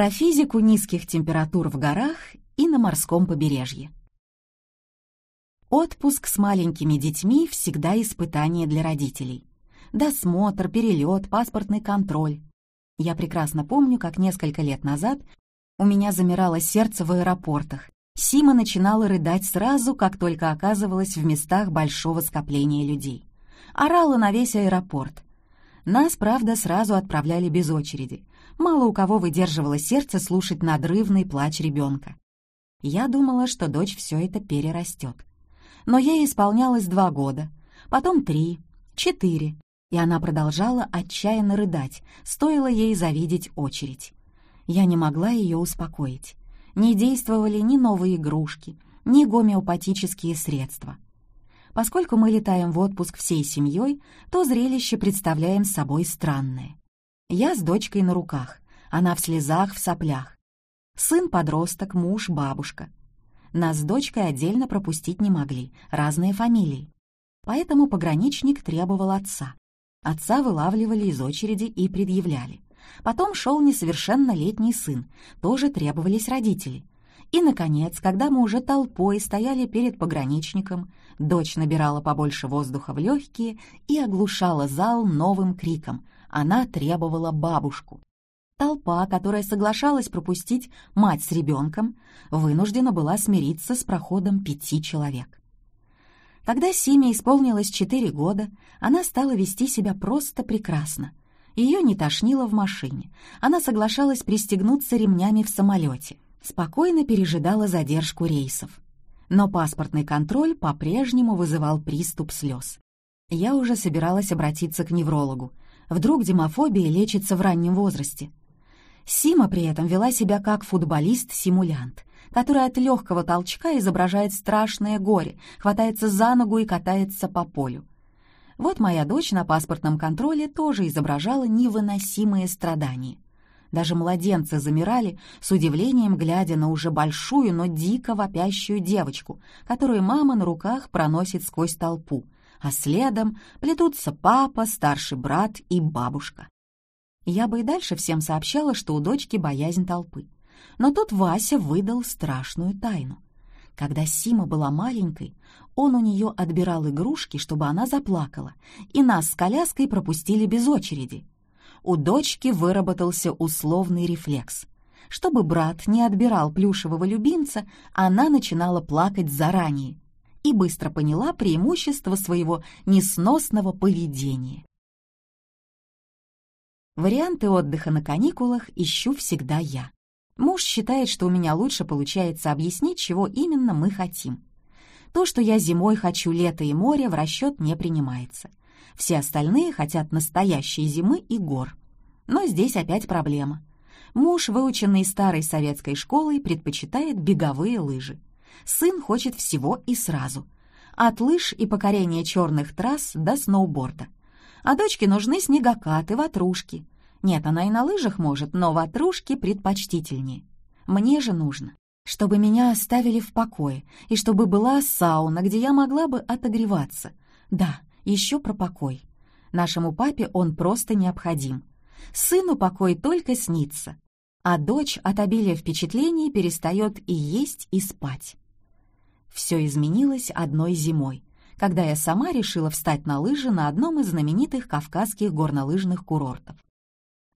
Про физику низких температур в горах и на морском побережье. Отпуск с маленькими детьми всегда испытание для родителей. Досмотр, перелет, паспортный контроль. Я прекрасно помню, как несколько лет назад у меня замирало сердце в аэропортах. Сима начинала рыдать сразу, как только оказывалась в местах большого скопления людей. Орала на весь аэропорт. Нас, правда, сразу отправляли без очереди. Мало у кого выдерживало сердце слушать надрывный плач ребенка. Я думала, что дочь все это перерастет. Но ей исполнялось два года, потом три, четыре, и она продолжала отчаянно рыдать, стоило ей завидеть очередь. Я не могла ее успокоить. Не действовали ни новые игрушки, ни гомеопатические средства. Поскольку мы летаем в отпуск всей семьей, то зрелище представляем собой странное. Я с дочкой на руках, она в слезах, в соплях. Сын-подросток, муж, бабушка. Нас с дочкой отдельно пропустить не могли, разные фамилии. Поэтому пограничник требовал отца. Отца вылавливали из очереди и предъявляли. Потом шел несовершеннолетний сын, тоже требовались родители. И, наконец, когда мы уже толпой стояли перед пограничником, дочь набирала побольше воздуха в легкие и оглушала зал новым криком. Она требовала бабушку. Толпа, которая соглашалась пропустить мать с ребенком, вынуждена была смириться с проходом пяти человек. Когда Симе исполнилось четыре года, она стала вести себя просто прекрасно. Ее не тошнило в машине. Она соглашалась пристегнуться ремнями в самолете. Спокойно пережидала задержку рейсов. Но паспортный контроль по-прежнему вызывал приступ слез. Я уже собиралась обратиться к неврологу. Вдруг демофобия лечится в раннем возрасте. Сима при этом вела себя как футболист-симулянт который от легкого толчка изображает страшное горе, хватается за ногу и катается по полю. Вот моя дочь на паспортном контроле тоже изображала невыносимые страдания. Даже младенцы замирали, с удивлением глядя на уже большую, но дико вопящую девочку, которую мама на руках проносит сквозь толпу, а следом плетутся папа, старший брат и бабушка. Я бы и дальше всем сообщала, что у дочки боязнь толпы. Но тут Вася выдал страшную тайну. Когда Сима была маленькой, он у нее отбирал игрушки, чтобы она заплакала, и нас с коляской пропустили без очереди. У дочки выработался условный рефлекс. Чтобы брат не отбирал плюшевого любимца, она начинала плакать заранее и быстро поняла преимущество своего несносного поведения. Варианты отдыха на каникулах ищу всегда я. Муж считает, что у меня лучше получается объяснить, чего именно мы хотим. То, что я зимой хочу лето и море, в расчет не принимается. Все остальные хотят настоящей зимы и гор. Но здесь опять проблема. Муж, выученный старой советской школой, предпочитает беговые лыжи. Сын хочет всего и сразу. От лыж и покорения черных трасс до сноуборда. А дочке нужны снегокаты, ватрушки. Нет, она и на лыжах может, но ватрушки предпочтительнее. Мне же нужно, чтобы меня оставили в покое, и чтобы была сауна, где я могла бы отогреваться. Да, еще про покой. Нашему папе он просто необходим. Сыну покой только снится, а дочь от обилия впечатлений перестает и есть, и спать. Все изменилось одной зимой, когда я сама решила встать на лыжи на одном из знаменитых кавказских горнолыжных курортов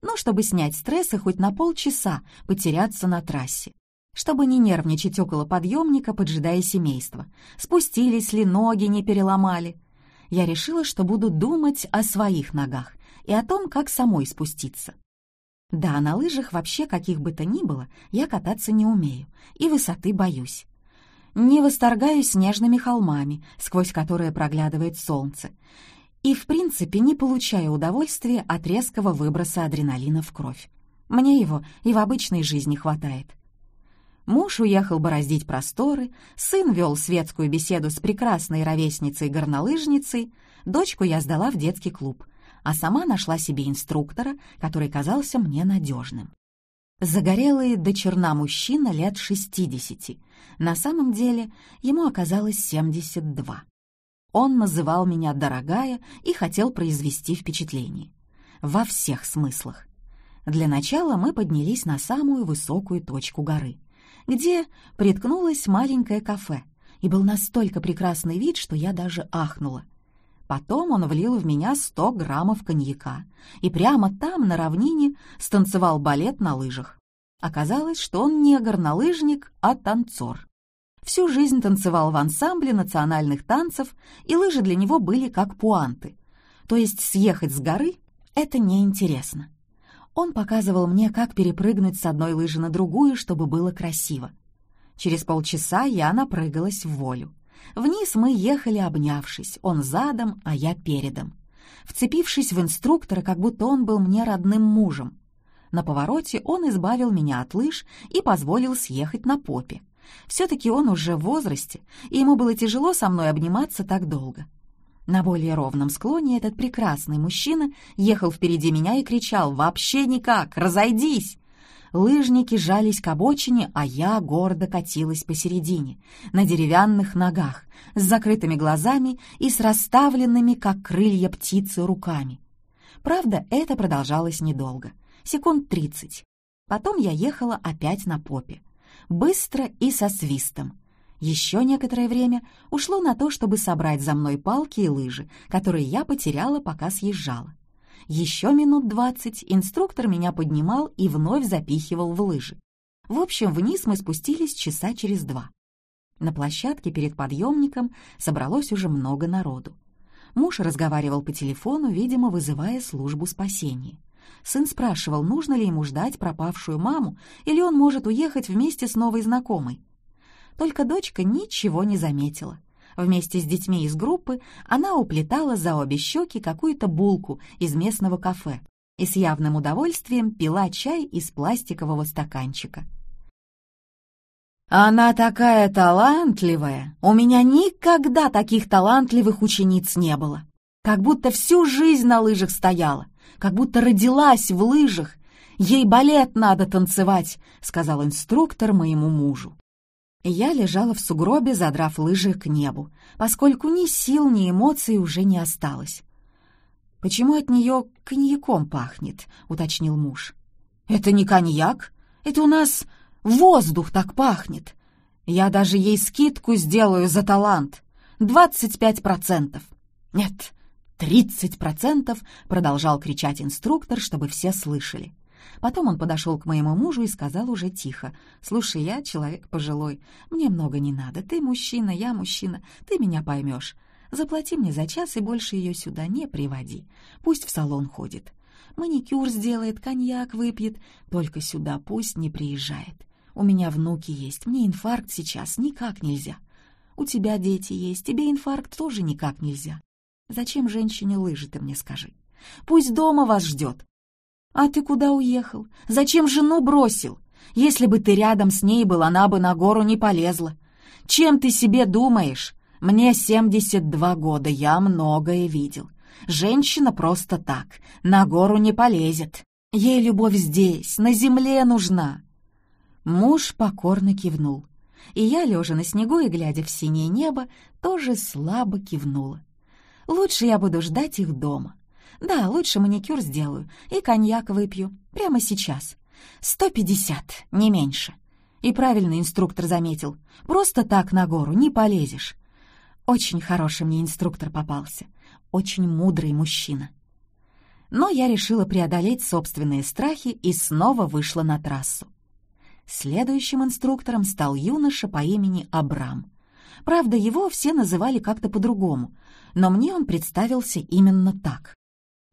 ну, чтобы снять стресс и хоть на полчаса потеряться на трассе. Чтобы не нервничать около подъемника, поджидая семейство. Спустились ли, ноги не переломали. Я решила, что буду думать о своих ногах и о том, как самой спуститься. Да, на лыжах вообще каких бы то ни было я кататься не умею и высоты боюсь. Не восторгаюсь снежными холмами, сквозь которые проглядывает солнце, и, в принципе, не получаю удовольствия от резкого выброса адреналина в кровь. Мне его и в обычной жизни хватает. Муж уехал бороздить просторы, сын вел светскую беседу с прекрасной ровесницей-горнолыжницей, дочку я сдала в детский клуб, а сама нашла себе инструктора, который казался мне надежным. Загорелый до черна мужчина лет 60. На самом деле ему оказалось 72. Он называл меня «дорогая» и хотел произвести впечатление. Во всех смыслах. Для начала мы поднялись на самую высокую точку горы, где приткнулось маленькое кафе, и был настолько прекрасный вид, что я даже ахнула. Потом он влил в меня сто граммов коньяка и прямо там, на равнине, станцевал балет на лыжах. Оказалось, что он не горнолыжник, а танцор. Всю жизнь танцевал в ансамбле национальных танцев, и лыжи для него были как пуанты. То есть съехать с горы — это неинтересно. Он показывал мне, как перепрыгнуть с одной лыжи на другую, чтобы было красиво. Через полчаса я напрыгалась в волю. Вниз мы ехали, обнявшись, он задом, а я передом. Вцепившись в инструктора, как будто он был мне родным мужем. На повороте он избавил меня от лыж и позволил съехать на попе. Все-таки он уже в возрасте, и ему было тяжело со мной обниматься так долго. На более ровном склоне этот прекрасный мужчина ехал впереди меня и кричал «Вообще никак! Разойдись!» Лыжники жались к обочине, а я гордо катилась посередине, на деревянных ногах, с закрытыми глазами и с расставленными, как крылья птицы, руками. Правда, это продолжалось недолго, секунд тридцать. Потом я ехала опять на попе, быстро и со свистом, еще некоторое время ушло на то, чтобы собрать за мной палки и лыжи, которые я потеряла, пока съезжала. Еще минут двадцать инструктор меня поднимал и вновь запихивал в лыжи. В общем, вниз мы спустились часа через два. На площадке перед подъемником собралось уже много народу. Муж разговаривал по телефону, видимо, вызывая службу спасения. Сын спрашивал, нужно ли ему ждать пропавшую маму, или он может уехать вместе с новой знакомой. Только дочка ничего не заметила. Вместе с детьми из группы она уплетала за обе щеки какую-то булку из местного кафе и с явным удовольствием пила чай из пластикового стаканчика. «Она такая талантливая! У меня никогда таких талантливых учениц не было! Как будто всю жизнь на лыжах стояла, как будто родилась в лыжах! Ей балет надо танцевать!» — сказал инструктор моему мужу. Я лежала в сугробе, задрав лыжи к небу, поскольку ни сил, ни эмоций уже не осталось. «Почему от нее коньяком пахнет?» — уточнил муж. «Это не коньяк, это у нас воздух так пахнет. Я даже ей скидку сделаю за талант. Двадцать пять процентов. Нет, тридцать процентов!» — продолжал кричать инструктор, чтобы все слышали. Потом он подошел к моему мужу и сказал уже тихо, «Слушай, я человек пожилой, мне много не надо, ты мужчина, я мужчина, ты меня поймешь. Заплати мне за час и больше ее сюда не приводи, пусть в салон ходит. Маникюр сделает, коньяк выпьет, только сюда пусть не приезжает. У меня внуки есть, мне инфаркт сейчас никак нельзя. У тебя дети есть, тебе инфаркт тоже никак нельзя. Зачем женщине лыжи, ты мне скажи? Пусть дома вас ждет, «А ты куда уехал? Зачем жену бросил? Если бы ты рядом с ней был, она бы на гору не полезла. Чем ты себе думаешь? Мне 72 года, я многое видел. Женщина просто так, на гору не полезет. Ей любовь здесь, на земле нужна». Муж покорно кивнул. И я, лежа на снегу и глядя в синее небо, тоже слабо кивнула. «Лучше я буду ждать их дома. Да, лучше маникюр сделаю и коньяк выпью. Прямо сейчас. Сто пятьдесят, не меньше. И правильно инструктор заметил. Просто так на гору не полезешь. Очень хороший мне инструктор попался. Очень мудрый мужчина. Но я решила преодолеть собственные страхи и снова вышла на трассу. Следующим инструктором стал юноша по имени Абрам. Правда, его все называли как-то по-другому, но мне он представился именно так.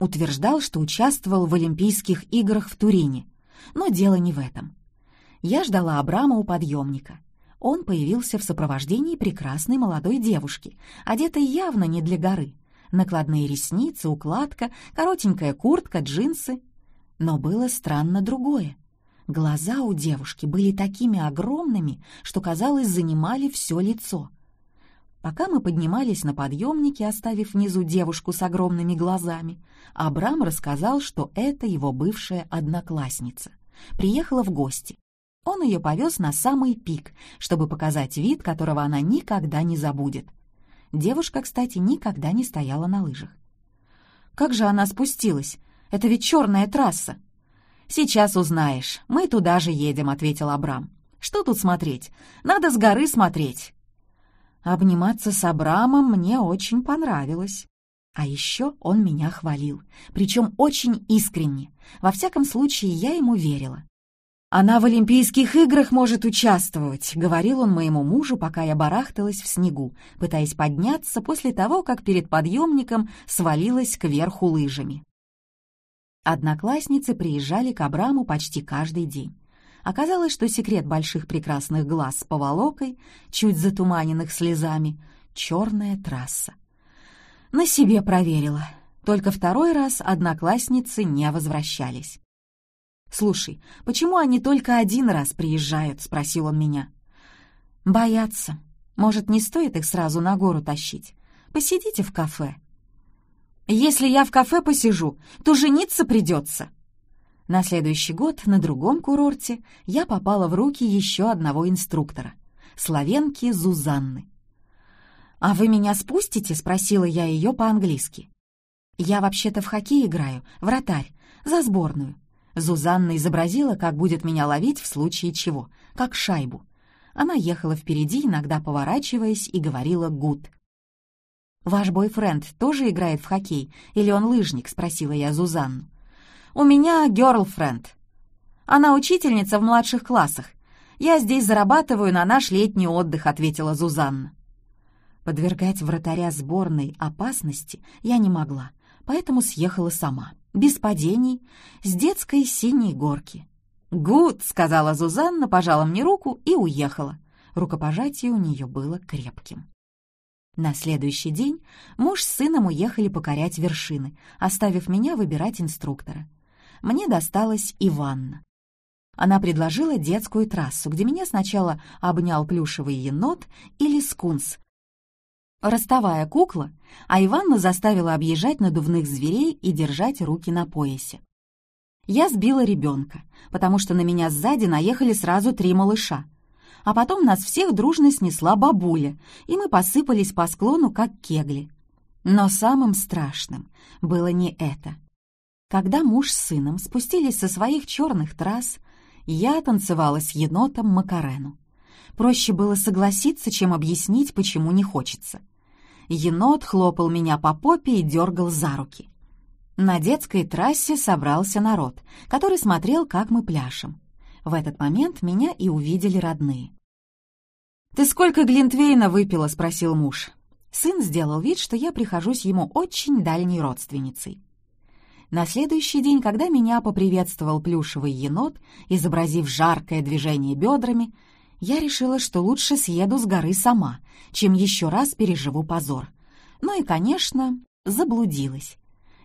Утверждал, что участвовал в Олимпийских играх в Турине. Но дело не в этом. Я ждала Абрама у подъемника. Он появился в сопровождении прекрасной молодой девушки, одетой явно не для горы. Накладные ресницы, укладка, коротенькая куртка, джинсы. Но было странно другое. Глаза у девушки были такими огромными, что, казалось, занимали все лицо. Пока мы поднимались на подъемнике, оставив внизу девушку с огромными глазами, Абрам рассказал, что это его бывшая одноклассница. Приехала в гости. Он ее повез на самый пик, чтобы показать вид, которого она никогда не забудет. Девушка, кстати, никогда не стояла на лыжах. «Как же она спустилась? Это ведь черная трасса!» «Сейчас узнаешь. Мы туда же едем», — ответил Абрам. «Что тут смотреть? Надо с горы смотреть». Обниматься с Абрамом мне очень понравилось. А еще он меня хвалил, причем очень искренне. Во всяком случае, я ему верила. «Она в Олимпийских играх может участвовать», — говорил он моему мужу, пока я барахталась в снегу, пытаясь подняться после того, как перед подъемником свалилась кверху лыжами. Одноклассницы приезжали к Абраму почти каждый день. Оказалось, что секрет больших прекрасных глаз с поволокой, чуть затуманенных слезами, — черная трасса. На себе проверила. Только второй раз одноклассницы не возвращались. «Слушай, почему они только один раз приезжают?» — спросил он меня. «Боятся. Может, не стоит их сразу на гору тащить? Посидите в кафе». «Если я в кафе посижу, то жениться придется». На следующий год на другом курорте я попала в руки еще одного инструктора — славенки Зузанны. «А вы меня спустите?» — спросила я ее по-английски. «Я вообще-то в хоккей играю, вратарь, за сборную. Зузанна изобразила, как будет меня ловить в случае чего, как шайбу. Она ехала впереди, иногда поворачиваясь, и говорила «гуд». «Ваш бойфренд тоже играет в хоккей, или он лыжник?» — спросила я Зузанну. «У меня герлфренд. Она учительница в младших классах. Я здесь зарабатываю на наш летний отдых», — ответила Зузанна. Подвергать вратаря сборной опасности я не могла, поэтому съехала сама без падений, с детской синей горки. «Гуд!» — сказала Зузанна, пожала мне руку и уехала. Рукопожатие у нее было крепким. На следующий день муж с сыном уехали покорять вершины, оставив меня выбирать инструктора. Мне досталась Иванна. Она предложила детскую трассу, где меня сначала обнял плюшевый енот или скунс, ростовая кукла, а Иванна заставила объезжать надувных зверей и держать руки на поясе. Я сбила ребенка, потому что на меня сзади наехали сразу три малыша. А потом нас всех дружно снесла бабуля, и мы посыпались по склону, как кегли. Но самым страшным было не это. Когда муж с сыном спустились со своих черных трасс, я танцевала с енотом Макарену. Проще было согласиться, чем объяснить, почему не хочется — енот хлопал меня по попе и дергал за руки. На детской трассе собрался народ, который смотрел, как мы пляшем. В этот момент меня и увидели родные. «Ты сколько Глинтвейна выпила?» — спросил муж. Сын сделал вид, что я прихожусь ему очень дальней родственницей. На следующий день, когда меня поприветствовал плюшевый енот, изобразив жаркое движение бедрами, я решила, что лучше съеду с горы сама, чем еще раз переживу позор. Ну и, конечно, заблудилась.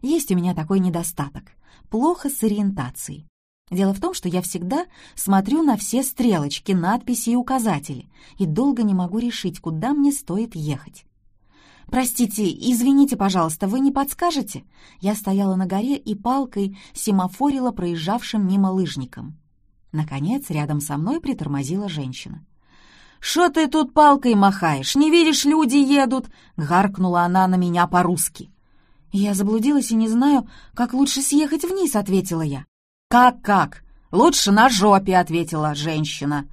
Есть у меня такой недостаток — плохо с ориентацией. Дело в том, что я всегда смотрю на все стрелочки, надписи и указатели, и долго не могу решить, куда мне стоит ехать. «Простите, извините, пожалуйста, вы не подскажете?» Я стояла на горе и палкой семафорила проезжавшим мимо лыжником. Наконец, рядом со мной притормозила женщина. «Шо ты тут палкой махаешь? Не видишь, люди едут!» — гаркнула она на меня по-русски. «Я заблудилась и не знаю, как лучше съехать вниз», — ответила я. «Как-как? Лучше на жопе», — ответила женщина.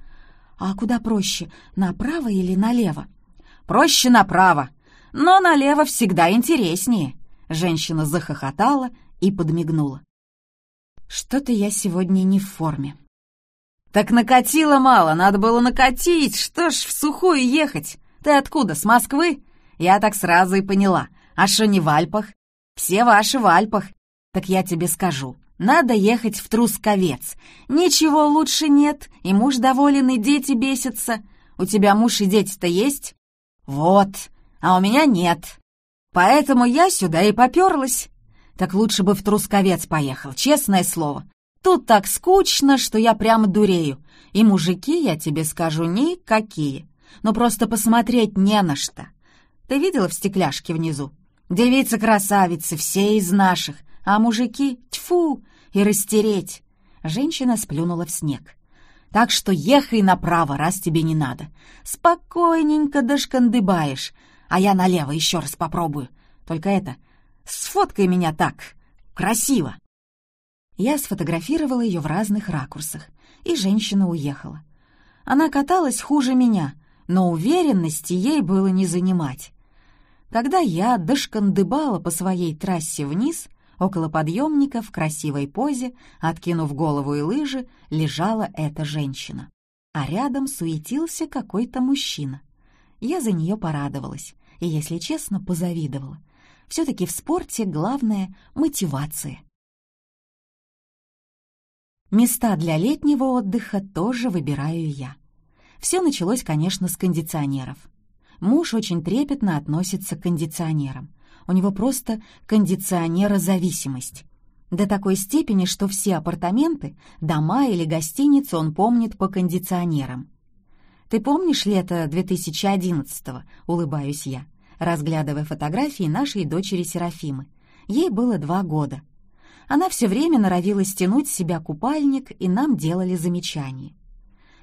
«А куда проще, направо или налево?» «Проще направо, но налево всегда интереснее», — женщина захохотала и подмигнула. «Что-то я сегодня не в форме», «Так накатило мало, надо было накатить, что ж в сухую ехать? Ты откуда, с Москвы?» Я так сразу и поняла. А что не в Альпах? Все ваши в Альпах. Так я тебе скажу, надо ехать в Трусковец. Ничего лучше нет, и муж доволен, и дети бесятся. У тебя муж и дети-то есть? Вот, а у меня нет. Поэтому я сюда и поперлась. Так лучше бы в Трусковец поехал, честное слово. Тут так скучно, что я прямо дурею. И мужики, я тебе скажу, никакие. Но просто посмотреть не на что. Ты видела в стекляшке внизу? Девицы-красавицы, все из наших. А мужики — тьфу! И растереть. Женщина сплюнула в снег. Так что ехай направо, раз тебе не надо. Спокойненько дошкандыбаешь. А я налево еще раз попробую. Только это, сфоткай меня так, красиво. Я сфотографировала ее в разных ракурсах, и женщина уехала. Она каталась хуже меня, но уверенности ей было не занимать. Когда я дошкандыбала по своей трассе вниз, около подъемника в красивой позе, откинув голову и лыжи, лежала эта женщина. А рядом суетился какой-то мужчина. Я за нее порадовалась и, если честно, позавидовала. Все-таки в спорте главное — мотивация. Места для летнего отдыха тоже выбираю я. Все началось, конечно, с кондиционеров. Муж очень трепетно относится к кондиционерам. У него просто кондиционерозависимость. До такой степени, что все апартаменты, дома или гостиницы он помнит по кондиционерам. «Ты помнишь лето 2011-го?» — улыбаюсь я, разглядывая фотографии нашей дочери Серафимы. Ей было два года — она все время норовила стянуть с себя купальник, и нам делали замечания.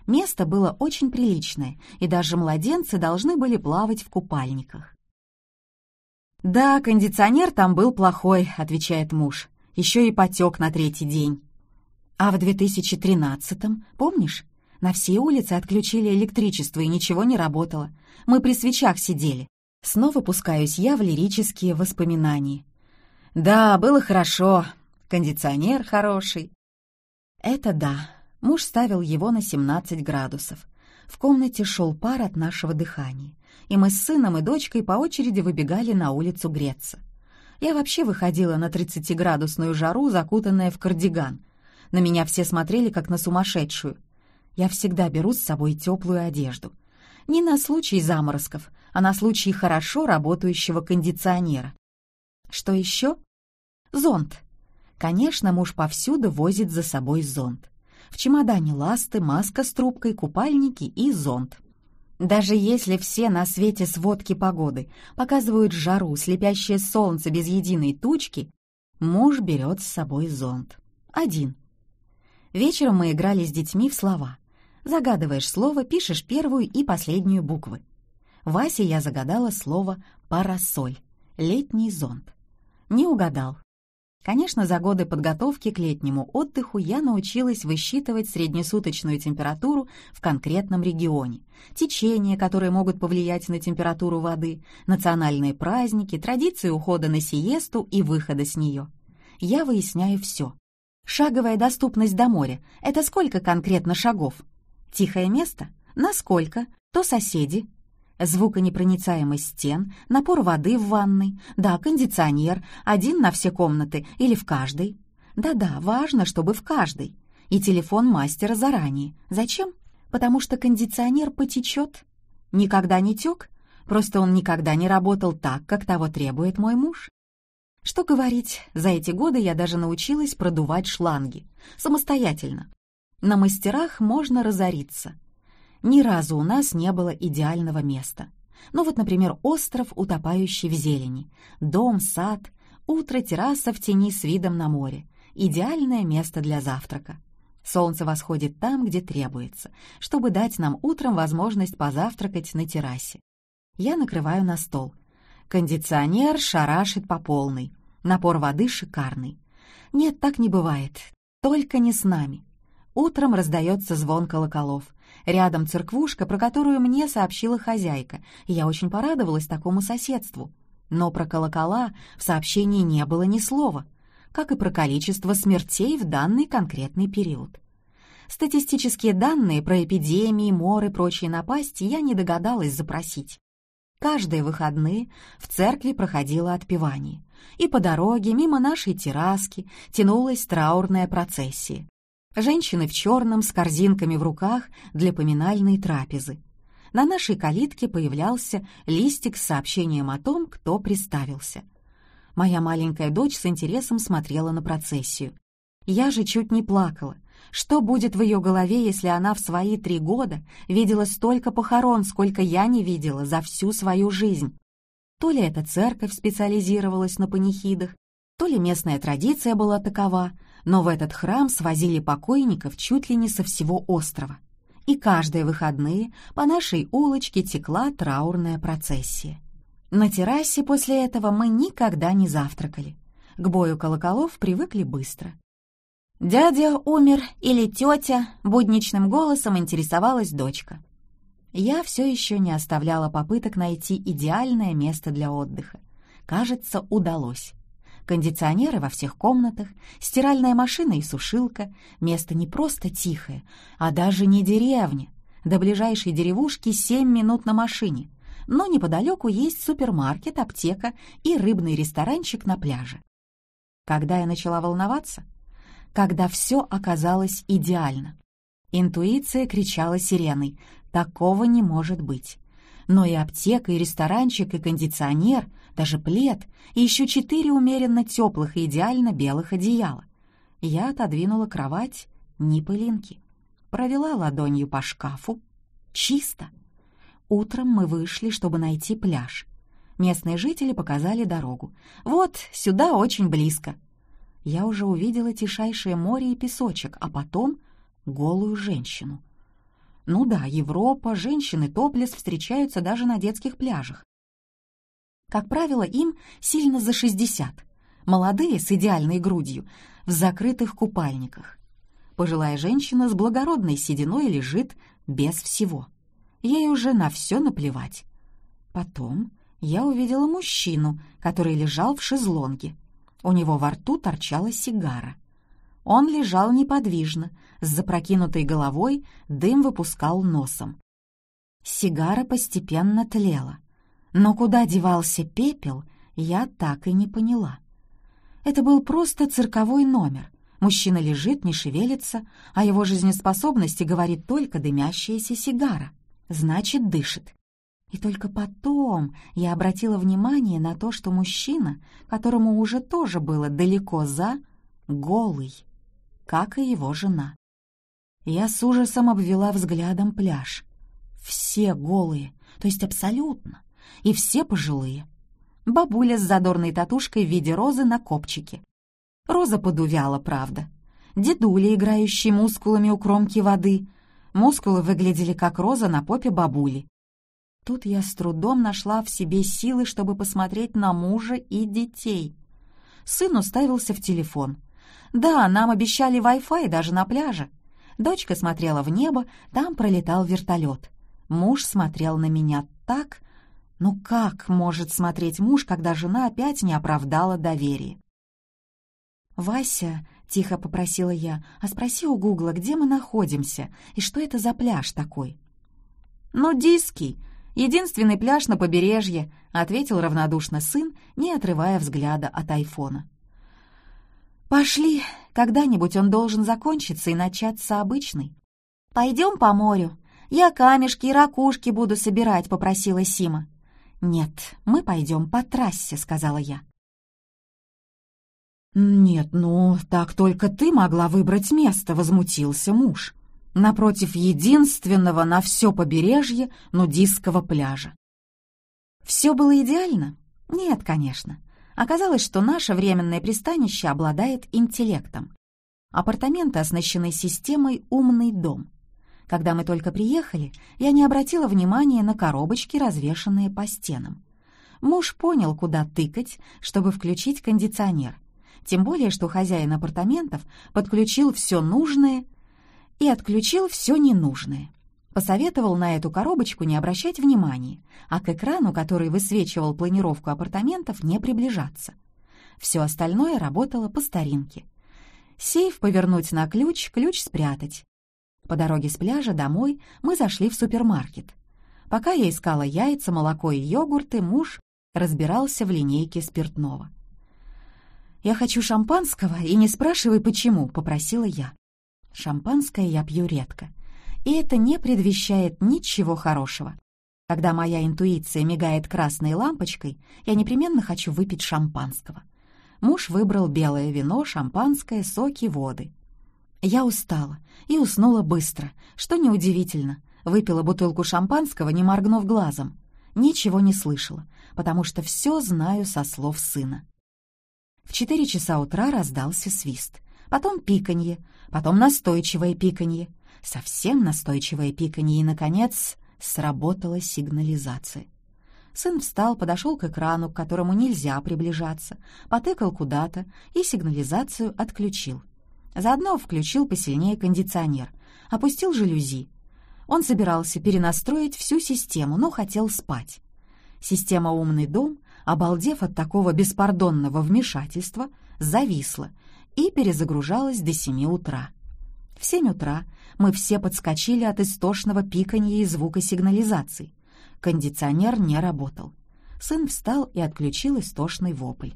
Место было очень приличное, и даже младенцы должны были плавать в купальниках. «Да, кондиционер там был плохой», — отвечает муж. «Еще и потек на третий день». «А в 2013-м, помнишь? На все улицы отключили электричество, и ничего не работало. Мы при свечах сидели. Снова пускаюсь я в лирические воспоминания. «Да, было хорошо кондиционер хороший». «Это да». Муж ставил его на 17 градусов. В комнате шел пар от нашего дыхания, и мы с сыном и дочкой по очереди выбегали на улицу греться. Я вообще выходила на 30-градусную жару, закутанная в кардиган. На меня все смотрели, как на сумасшедшую. Я всегда беру с собой теплую одежду. Не на случай заморозков, а на случай хорошо работающего кондиционера. Что еще? Зонт. Конечно, муж повсюду возит за собой зонт. В чемодане ласты, маска с трубкой, купальники и зонт. Даже если все на свете сводки погоды показывают жару, слепящее солнце без единой тучки, муж берет с собой зонт. Один. Вечером мы играли с детьми в слова. Загадываешь слово, пишешь первую и последнюю буквы. Васе я загадала слово «парасоль» — летний зонт. Не угадал, Конечно, за годы подготовки к летнему отдыху я научилась высчитывать среднесуточную температуру в конкретном регионе, течения, которые могут повлиять на температуру воды, национальные праздники, традиции ухода на сиесту и выхода с нее. Я выясняю все. Шаговая доступность до моря — это сколько конкретно шагов? Тихое место? Насколько? То соседи, звуконепроницаемость стен, напор воды в ванной, да, кондиционер, один на все комнаты или в каждой. Да-да, важно, чтобы в каждой. И телефон мастера заранее. Зачем? Потому что кондиционер потечет. Никогда не тек, просто он никогда не работал так, как того требует мой муж. Что говорить, за эти годы я даже научилась продувать шланги. Самостоятельно. На мастерах можно разориться. Ни разу у нас не было идеального места. Ну вот, например, остров, утопающий в зелени, дом, сад, утро, терраса в тени с видом на море. Идеальное место для завтрака. Солнце восходит там, где требуется, чтобы дать нам утром возможность позавтракать на террасе. Я накрываю на стол. Кондиционер шарашит по полной. Напор воды шикарный. Нет, так не бывает. Только не с нами. Утром раздается звон колоколов. Рядом церквушка, про которую мне сообщила хозяйка, и я очень порадовалась такому соседству. Но про колокола в сообщении не было ни слова, как и про количество смертей в данный конкретный период. Статистические данные про эпидемии, моры и прочие напасти я не догадалась запросить. Каждые выходные в церкви проходило отпевание, и по дороге мимо нашей терраски тянулась траурная процессия. Женщины в черном с корзинками в руках для поминальной трапезы. На нашей калитке появлялся листик с сообщением о том, кто приставился. Моя маленькая дочь с интересом смотрела на процессию. Я же чуть не плакала. Что будет в ее голове, если она в свои три года видела столько похорон, сколько я не видела за всю свою жизнь? То ли эта церковь специализировалась на панихидах, то ли местная традиция была такова, но в этот храм свозили покойников чуть ли не со всего острова. И каждые выходные по нашей улочке текла траурная процессия. На террасе после этого мы никогда не завтракали. К бою колоколов привыкли быстро. «Дядя умер или тетя?» — будничным голосом интересовалась дочка. Я все еще не оставляла попыток найти идеальное место для отдыха. Кажется, удалось. Кондиционеры во всех комнатах, стиральная машина и сушилка. Место не просто тихое, а даже не деревня. До ближайшей деревушки семь минут на машине. Но неподалеку есть супермаркет, аптека и рыбный ресторанчик на пляже. Когда я начала волноваться? когда все оказалось идеально. Интуиция кричала сиреной «Такого не может быть!» Но и аптека, и ресторанчик, и кондиционер, даже плед, и еще четыре умеренно теплых и идеально белых одеяла. Я отодвинула кровать, ни пылинки. Провела ладонью по шкафу. Чисто. Утром мы вышли, чтобы найти пляж. Местные жители показали дорогу. «Вот, сюда очень близко» я уже увидела тишайшее море и песочек, а потом голую женщину. Ну да, Европа, женщины топлес встречаются даже на детских пляжах. Как правило, им сильно за 60. Молодые с идеальной грудью, в закрытых купальниках. Пожилая женщина с благородной сединой лежит без всего. Ей уже на все наплевать. Потом я увидела мужчину, который лежал в шезлонге. У него во рту торчала сигара. Он лежал неподвижно, с запрокинутой головой, дым выпускал носом. Сигара постепенно тлела. Но куда девался пепел, я так и не поняла. Это был просто цирковой номер. Мужчина лежит, не шевелится, а его жизнеспособности говорит только дымящаяся сигара. Значит, дышит. И только потом я обратила внимание на то, что мужчина, которому уже тоже было далеко за, голый, как и его жена. Я с ужасом обвела взглядом пляж. Все голые, то есть абсолютно, и все пожилые. Бабуля с задорной татушкой в виде розы на копчике. Роза подувяла, правда. Дедуля, играющий мускулами у кромки воды. Мускулы выглядели как роза на попе бабули. Тут я с трудом нашла в себе силы, чтобы посмотреть на мужа и детей. Сын уставился в телефон. «Да, нам обещали Wi-Fi даже на пляже». Дочка смотрела в небо, там пролетал вертолет. Муж смотрел на меня так... Ну как может смотреть муж, когда жена опять не оправдала доверие? «Вася», — тихо попросила я, — «а спроси у Гугла, где мы находимся и что это за пляж такой?» «Ну, диский», «Единственный пляж на побережье», — ответил равнодушно сын, не отрывая взгляда от айфона. «Пошли, когда-нибудь он должен закончиться и начаться обычный». «Пойдем по морю. Я камешки и ракушки буду собирать», — попросила Сима. «Нет, мы пойдем по трассе», — сказала я. «Нет, ну, так только ты могла выбрать место», — возмутился муж напротив единственного на все побережье нудистского пляжа. Все было идеально? Нет, конечно. Оказалось, что наше временное пристанище обладает интеллектом. Апартаменты оснащены системой «Умный дом». Когда мы только приехали, я не обратила внимания на коробочки, развешанные по стенам. Муж понял, куда тыкать, чтобы включить кондиционер. Тем более, что хозяин апартаментов подключил все нужное и отключил все ненужное. Посоветовал на эту коробочку не обращать внимания, а к экрану, который высвечивал планировку апартаментов, не приближаться. Все остальное работало по старинке. Сейф повернуть на ключ, ключ спрятать. По дороге с пляжа домой мы зашли в супермаркет. Пока я искала яйца, молоко и йогурты, муж разбирался в линейке спиртного. «Я хочу шампанского, и не спрашивай, почему», — попросила я. Шампанское я пью редко, и это не предвещает ничего хорошего. Когда моя интуиция мигает красной лампочкой, я непременно хочу выпить шампанского. Муж выбрал белое вино, шампанское, соки, воды. Я устала и уснула быстро, что неудивительно. Выпила бутылку шампанского, не моргнув глазом. Ничего не слышала, потому что все знаю со слов сына. В четыре часа утра раздался свист, потом пиканье, потом настойчивое пиканье, совсем настойчивое пиканье, и, наконец, сработала сигнализация. Сын встал, подошел к экрану, к которому нельзя приближаться, потыкал куда-то и сигнализацию отключил. Заодно включил посильнее кондиционер, опустил жалюзи. Он собирался перенастроить всю систему, но хотел спать. Система «Умный дом», обалдев от такого беспардонного вмешательства, зависла и перезагружалась до семи утра. В семь утра мы все подскочили от истошного пиканья и звука сигнализации. Кондиционер не работал. Сын встал и отключил истошный вопль.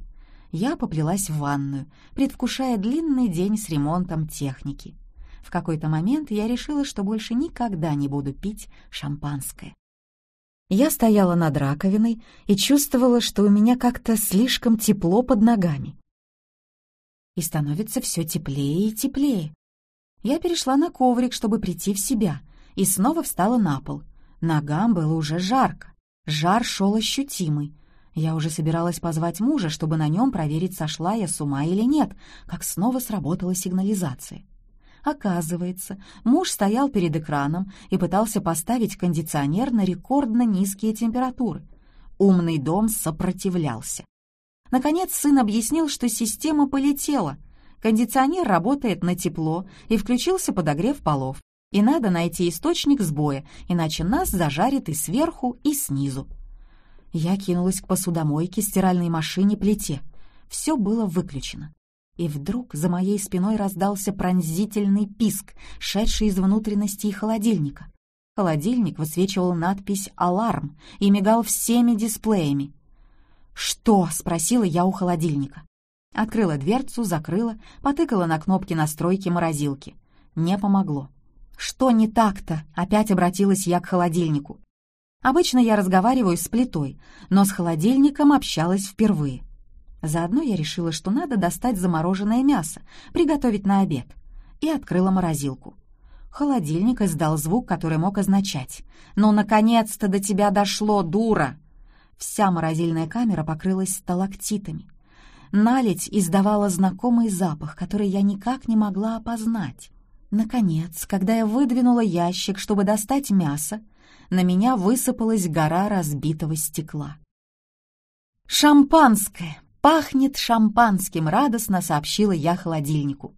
Я поплелась в ванную, предвкушая длинный день с ремонтом техники. В какой-то момент я решила, что больше никогда не буду пить шампанское. Я стояла над раковиной и чувствовала, что у меня как-то слишком тепло под ногами. И становится все теплее и теплее. Я перешла на коврик, чтобы прийти в себя, и снова встала на пол. Ногам было уже жарко. Жар шел ощутимый. Я уже собиралась позвать мужа, чтобы на нем проверить, сошла я с ума или нет, как снова сработала сигнализация. Оказывается, муж стоял перед экраном и пытался поставить кондиционер на рекордно низкие температуры. Умный дом сопротивлялся. Наконец сын объяснил, что система полетела. Кондиционер работает на тепло и включился подогрев полов и надо найти источник сбоя, иначе нас зажарит и сверху, и снизу. Я кинулась к посудомойке, стиральной машине, плите. Все было выключено. И вдруг за моей спиной раздался пронзительный писк, шедший из внутренности холодильника. Холодильник высвечивал надпись «Аларм» и мигал всеми дисплеями. «Что?» — спросила я у холодильника. Открыла дверцу, закрыла, потыкала на кнопки настройки морозилки. Не помогло. «Что не так-то?» — опять обратилась я к холодильнику. Обычно я разговариваю с плитой, но с холодильником общалась впервые. Заодно я решила, что надо достать замороженное мясо, приготовить на обед, и открыла морозилку. Холодильник издал звук, который мог означать «Ну, наконец-то до тебя дошло, дура!» Вся морозильная камера покрылась сталактитами. Наледь издавала знакомый запах, который я никак не могла опознать. Наконец, когда я выдвинула ящик, чтобы достать мясо, на меня высыпалась гора разбитого стекла. «Шампанское! Пахнет шампанским!» — радостно сообщила я холодильнику.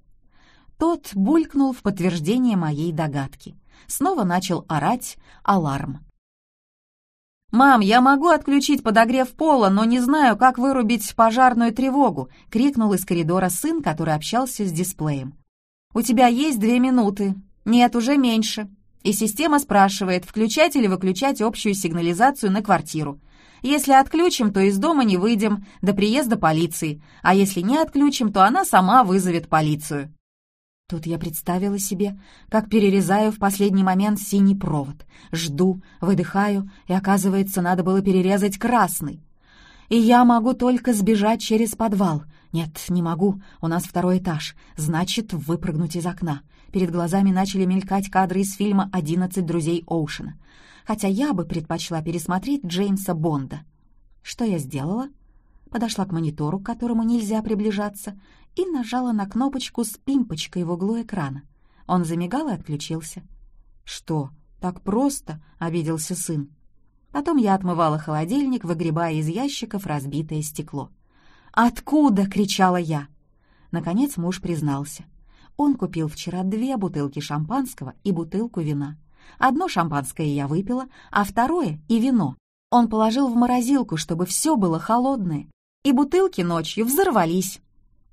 Тот булькнул в подтверждение моей догадки. Снова начал орать аларм. «Мам, я могу отключить подогрев пола, но не знаю, как вырубить пожарную тревогу!» — крикнул из коридора сын, который общался с дисплеем. «У тебя есть две минуты». «Нет, уже меньше». И система спрашивает, включать или выключать общую сигнализацию на квартиру. Если отключим, то из дома не выйдем до приезда полиции, а если не отключим, то она сама вызовет полицию. Тут я представила себе, как перерезаю в последний момент синий провод. Жду, выдыхаю, и оказывается, надо было перерезать красный. И я могу только сбежать через подвал — «Нет, не могу, у нас второй этаж, значит, выпрыгнуть из окна». Перед глазами начали мелькать кадры из фильма «Одиннадцать друзей Оушена». Хотя я бы предпочла пересмотреть Джеймса Бонда. Что я сделала? Подошла к монитору, к которому нельзя приближаться, и нажала на кнопочку с пимпочкой в углу экрана. Он замигал и отключился. «Что, так просто?» — обиделся сын. Потом я отмывала холодильник, выгребая из ящиков разбитое стекло. «Откуда?» — кричала я. Наконец муж признался. Он купил вчера две бутылки шампанского и бутылку вина. Одно шампанское я выпила, а второе — и вино. Он положил в морозилку, чтобы все было холодное. И бутылки ночью взорвались.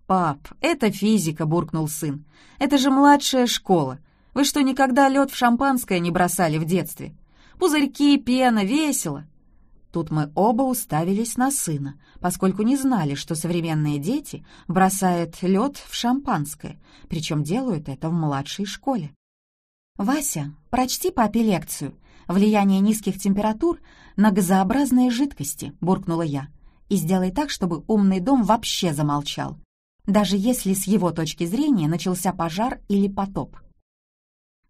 «Пап, это физика», — буркнул сын. «Это же младшая школа. Вы что, никогда лед в шампанское не бросали в детстве? Пузырьки, пена, весело. Тут мы оба уставились на сына, поскольку не знали, что современные дети бросают лед в шампанское, причем делают это в младшей школе. «Вася, прочти папе лекцию. Влияние низких температур на газообразные жидкости», — буркнула я. «И сделай так, чтобы умный дом вообще замолчал, даже если с его точки зрения начался пожар или потоп».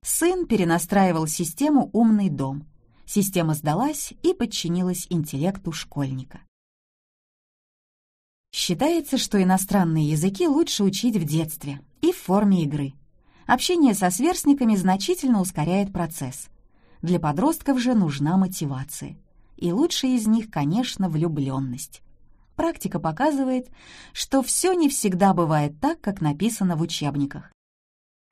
Сын перенастраивал систему «Умный дом», Система сдалась и подчинилась интеллекту школьника. Считается, что иностранные языки лучше учить в детстве и в форме игры. Общение со сверстниками значительно ускоряет процесс. Для подростков же нужна мотивация. И лучшая из них, конечно, влюбленность. Практика показывает, что все не всегда бывает так, как написано в учебниках.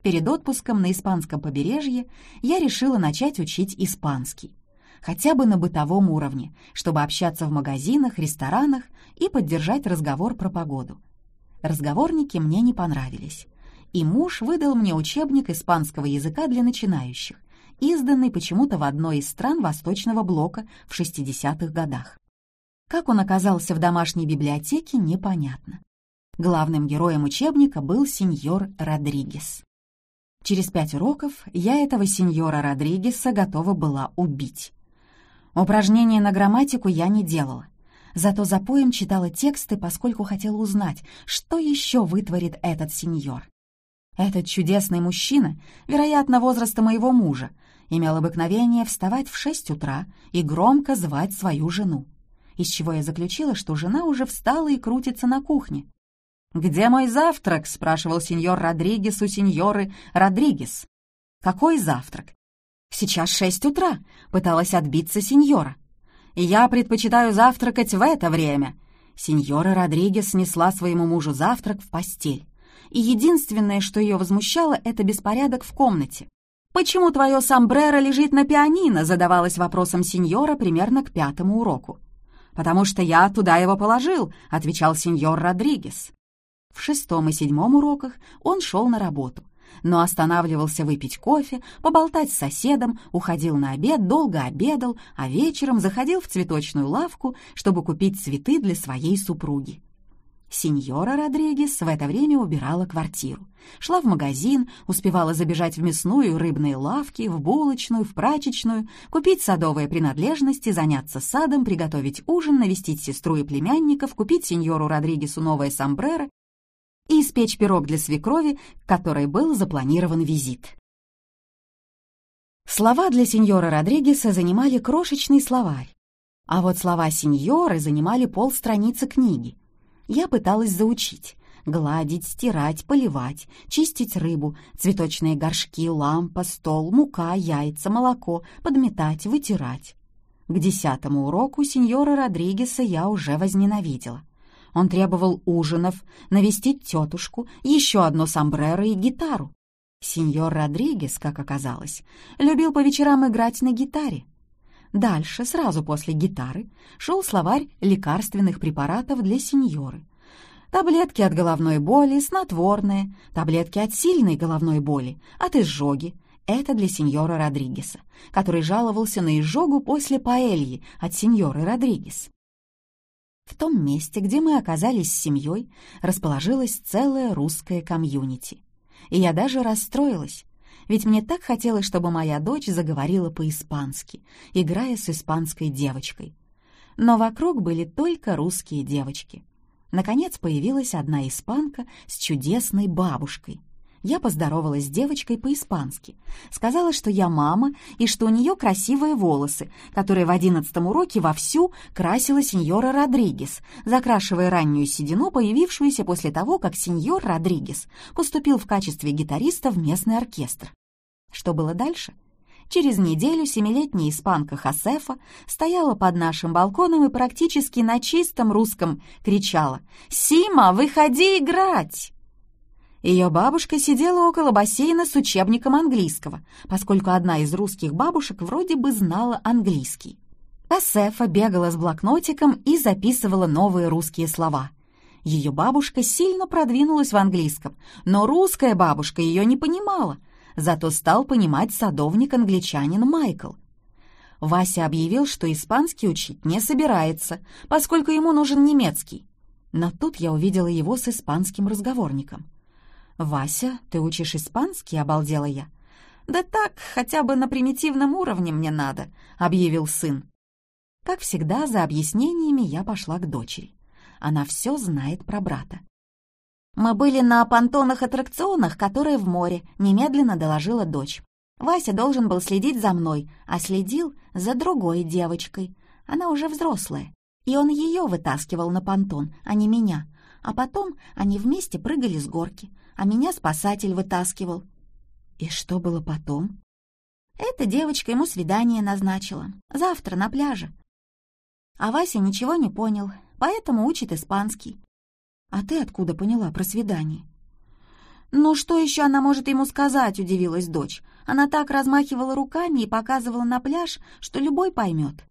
Перед отпуском на испанском побережье я решила начать учить испанский. Хотя бы на бытовом уровне, чтобы общаться в магазинах, ресторанах и поддержать разговор про погоду. Разговорники мне не понравились. И муж выдал мне учебник испанского языка для начинающих, изданный почему-то в одной из стран Восточного блока в 60-х годах. Как он оказался в домашней библиотеке, непонятно. Главным героем учебника был сеньор Родригес. Через пять уроков я этого сеньора Родригеса готова была убить. Упражнения на грамматику я не делала. Зато за поем читала тексты, поскольку хотела узнать, что еще вытворит этот сеньор. Этот чудесный мужчина, вероятно, возраста моего мужа, имел обыкновение вставать в шесть утра и громко звать свою жену, из чего я заключила, что жена уже встала и крутится на кухне. «Где мой завтрак?» — спрашивал сеньор Родригес у сеньоры Родригес. «Какой завтрак?» «Сейчас шесть утра», — пыталась отбиться сеньора. «Я предпочитаю завтракать в это время». Сеньора Родригес снесла своему мужу завтрак в постель. И единственное, что ее возмущало, это беспорядок в комнате. «Почему твое сомбреро лежит на пианино?» — задавалась вопросом сеньора примерно к пятому уроку. «Потому что я туда его положил», — отвечал сеньор Родригес. В шестом и седьмом уроках он шел на работу, но останавливался выпить кофе, поболтать с соседом, уходил на обед, долго обедал, а вечером заходил в цветочную лавку, чтобы купить цветы для своей супруги. Сеньора Родригес в это время убирала квартиру. Шла в магазин, успевала забежать в мясную рыбные лавки, в булочную, в прачечную, купить садовые принадлежности, заняться садом, приготовить ужин, навестить сестру и племянников, купить сеньору Родригесу новое сомбреро и испечь пирог для свекрови, которой был запланирован визит. Слова для сеньора Родригеса занимали крошечный словарь, а вот слова сеньоры занимали полстраницы книги. Я пыталась заучить — гладить, стирать, поливать, чистить рыбу, цветочные горшки, лампа, стол, мука, яйца, молоко, подметать, вытирать. К десятому уроку сеньора Родригеса я уже возненавидела — он требовал ужинов, навестить тетушку, еще одно сомбреро и гитару. Сеньор Родригес, как оказалось, любил по вечерам играть на гитаре. Дальше, сразу после гитары, шел словарь лекарственных препаратов для сеньоры. Таблетки от головной боли, снотворные, таблетки от сильной головной боли, от изжоги. Это для сеньора Родригеса, который жаловался на изжогу после паэльи от сеньоры Родригес. В том месте, где мы оказались с семьей, расположилась целая русская комьюнити. И я даже расстроилась, ведь мне так хотелось, чтобы моя дочь заговорила по-испански, играя с испанской девочкой. Но вокруг были только русские девочки. Наконец появилась одна испанка с чудесной бабушкой — я поздоровалась с девочкой по-испански. Сказала, что я мама и что у нее красивые волосы, которые в одиннадцатом уроке вовсю красила сеньора Родригес, закрашивая раннюю седину, появившуюся после того, как сеньор Родригес поступил в качестве гитариста в местный оркестр. Что было дальше? Через неделю семилетняя испанка Хосефа стояла под нашим балконом и практически на чистом русском кричала «Сима, выходи играть!» Ее бабушка сидела около бассейна с учебником английского, поскольку одна из русских бабушек вроде бы знала английский. Асефа бегала с блокнотиком и записывала новые русские слова. Ее бабушка сильно продвинулась в английском, но русская бабушка ее не понимала, зато стал понимать садовник-англичанин Майкл. Вася объявил, что испанский учить не собирается, поскольку ему нужен немецкий. Но тут я увидела его с испанским разговорником. «Вася, ты учишь испанский?» — обалдела я. «Да так, хотя бы на примитивном уровне мне надо», — объявил сын. Как всегда, за объяснениями я пошла к дочери. Она все знает про брата. «Мы были на понтонах-аттракционах, которые в море», — немедленно доложила дочь. Вася должен был следить за мной, а следил за другой девочкой. Она уже взрослая. И он ее вытаскивал на понтон, а не меня. А потом они вместе прыгали с горки а меня спасатель вытаскивал. И что было потом? Эта девочка ему свидание назначила. Завтра на пляже. А Вася ничего не понял, поэтому учит испанский. А ты откуда поняла про свидание? «Ну что еще она может ему сказать?» — удивилась дочь. Она так размахивала руками и показывала на пляж, что любой поймет.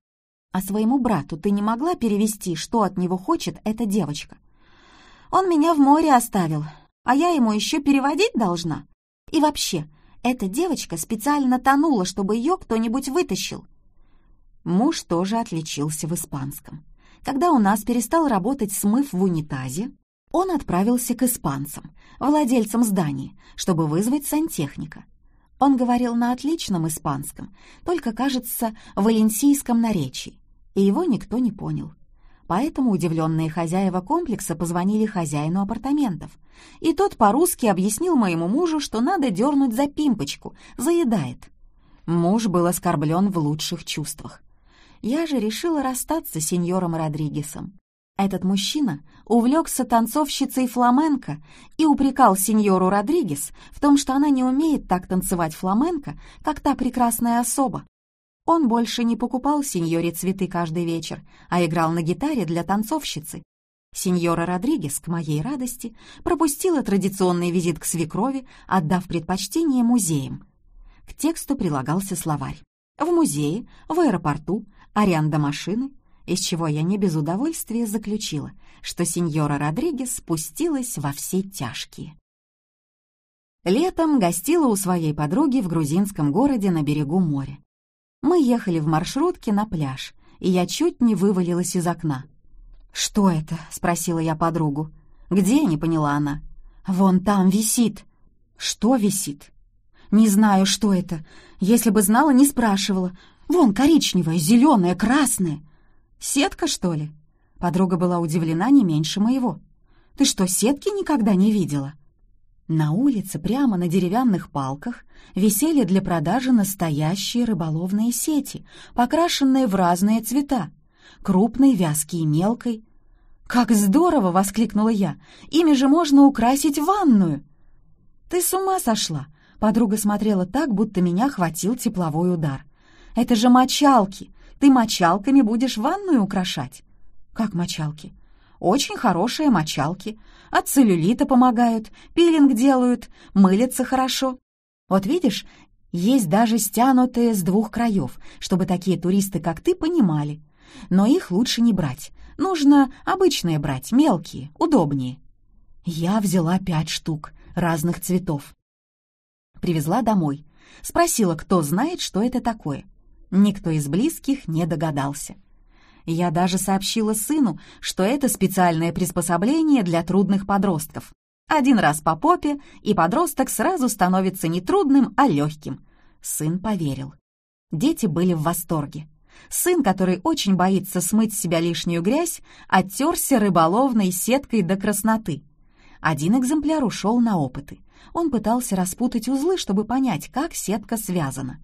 «А своему брату ты не могла перевести, что от него хочет эта девочка?» «Он меня в море оставил, а я ему еще переводить должна. И вообще, эта девочка специально тонула, чтобы ее кто-нибудь вытащил». Муж тоже отличился в испанском. Когда у нас перестал работать смыв в унитазе, он отправился к испанцам, владельцам здания, чтобы вызвать сантехника. Он говорил на отличном испанском, только, кажется, валенсийском наречии, и его никто не понял. Поэтому удивленные хозяева комплекса позвонили хозяину апартаментов, и тот по-русски объяснил моему мужу, что надо дернуть за пимпочку, заедает. Муж был оскорблен в лучших чувствах. Я же решила расстаться с сеньором Родригесом. Этот мужчина увлекся танцовщицей фламенко и упрекал сеньору Родригес в том, что она не умеет так танцевать фламенко, как та прекрасная особа. Он больше не покупал сеньоре цветы каждый вечер, а играл на гитаре для танцовщицы. Сеньора Родригес, к моей радости, пропустила традиционный визит к свекрови, отдав предпочтение музеям. К тексту прилагался словарь. В музее, в аэропорту, аренда машины — из чего я не без удовольствия заключила, что сеньора Родригес спустилась во все тяжкие. Летом гостила у своей подруги в грузинском городе на берегу моря. Мы ехали в маршрутке на пляж, и я чуть не вывалилась из окна. «Что это?» — спросила я подругу. «Где?» — не поняла она. «Вон там висит». «Что висит?» «Не знаю, что это. Если бы знала, не спрашивала. Вон коричневое, зеленое, красное. «Сетка, что ли?» Подруга была удивлена не меньше моего. «Ты что, сетки никогда не видела?» На улице прямо на деревянных палках висели для продажи настоящие рыболовные сети, покрашенные в разные цвета, крупной, вязкой и мелкой. «Как здорово!» — воскликнула я. «Ими же можно украсить ванную!» «Ты с ума сошла!» Подруга смотрела так, будто меня хватил тепловой удар. «Это же мочалки! Ты мочалками будешь ванную украшать?» «Как мочалки?» «Очень хорошие мочалки. От целлюлита помогают, пилинг делают, мылятся хорошо. Вот видишь, есть даже стянутые с двух краев, чтобы такие туристы, как ты, понимали. Но их лучше не брать. Нужно обычные брать, мелкие, удобнее». Я взяла пять штук разных цветов. Привезла домой. Спросила, кто знает, что это такое. Никто из близких не догадался. Я даже сообщила сыну, что это специальное приспособление для трудных подростков. Один раз по попе, и подросток сразу становится не трудным, а легким. Сын поверил. Дети были в восторге. Сын, который очень боится смыть с себя лишнюю грязь, оттерся рыболовной сеткой до красноты. Один экземпляр ушел на опыты. Он пытался распутать узлы, чтобы понять, как сетка связана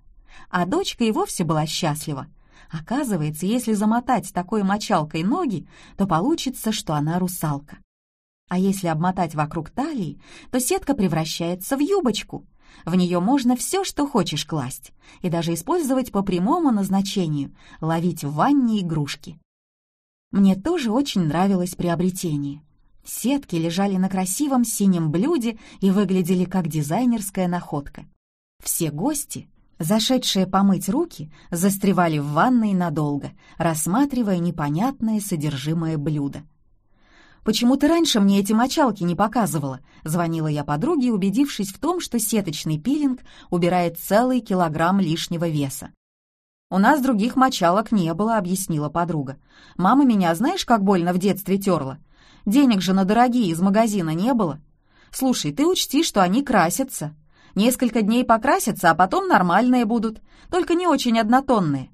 а дочка и вовсе была счастлива. Оказывается, если замотать такой мочалкой ноги, то получится, что она русалка. А если обмотать вокруг талии, то сетка превращается в юбочку. В нее можно все, что хочешь класть, и даже использовать по прямому назначению — ловить в ванне игрушки. Мне тоже очень нравилось приобретение. Сетки лежали на красивом синем блюде и выглядели как дизайнерская находка. Все гости, Зашедшие помыть руки застревали в ванной надолго, рассматривая непонятное содержимое блюда. «Почему ты раньше мне эти мочалки не показывала?» — звонила я подруге, убедившись в том, что сеточный пилинг убирает целый килограмм лишнего веса. «У нас других мочалок не было», — объяснила подруга. «Мама меня знаешь, как больно в детстве терла? Денег же на дорогие из магазина не было. Слушай, ты учти, что они красятся. Несколько дней покрасятся, а потом нормальные будут, только не очень однотонные.